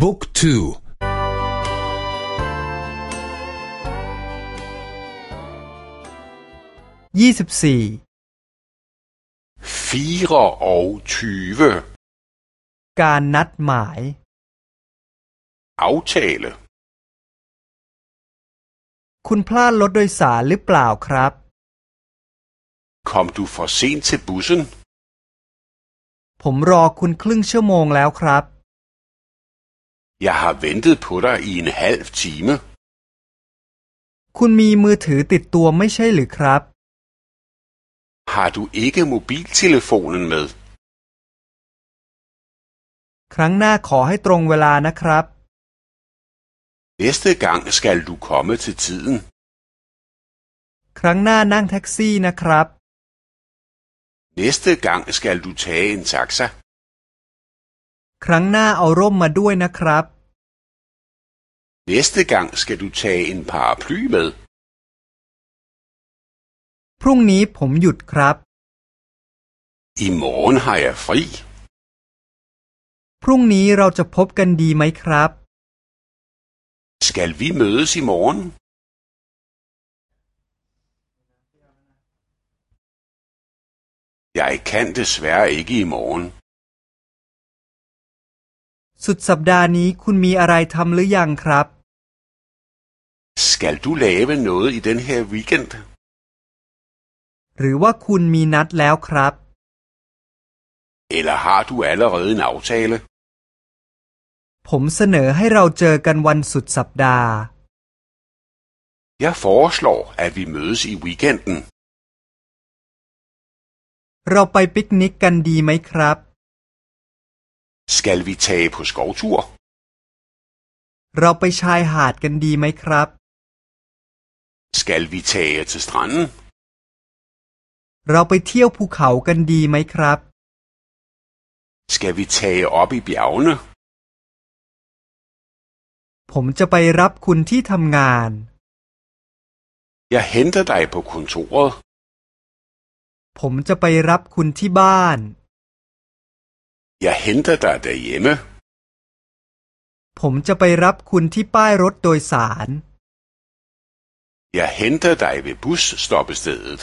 บุ๊กทูยี่สิบสี่ fire og tyve การนัดหมาย aftale คุณพลาดรถโดยสารหรือเปล่าครับ kom du for sent til bussen ผมรอคุณครึ่งชั่วโมงแล้วครับ jeg har ventet på dig i en halv time คุณมีมือถือติดตัวไม่ใช่หรือครับ har du ikke mobiltelefonen med ครั้งหน้าขอให้ตรงเวลานะครับ næste gang skal du komme til tiden ครั้งหน้านั่งแท็กซี่นะครับ næste gang skal du tage en taxa ครั้งหน้าเอาร่มมาด้วยนะครับ næste gang skal du tage en paraply med พรุ่งนี้ผมหยุดครับ i morgen har jeg fri พรุ่งนี้เราจะพบกันดีไหมครับ skal vi mødes i morgen jeg kan desværre ikke i morgen สุดสัปดาห์นี้คุณมีอะไรทำหรือยังครับ skal du lave noget i den her weekend หรือว่าคุณมีนัดแล้วครับ eller har du allerede en aftale ผมเสนอให้เราเจอกันวันสุดสัปดาห์ jeg foreslår at vi mødes i weekenden เราไปปิกนิกกันดีไหมครับ skal vi tage på skovtur เราไปชายหาดกันดีไหมครับ skal vi tage til stranden เราไปเที่ยวภูเขากันดีไหมครับ skal vi tage op i bjergene ผมจะไปรับคุณที่ทำงาน jeg henter dig på kontoret ผมจะไปรับคุณที่บ้าน jeg henter dig derhjemme ผมจะไปรับคุณที่ป้ายรถโดยสาร jeg henter dig ved busstoppestedet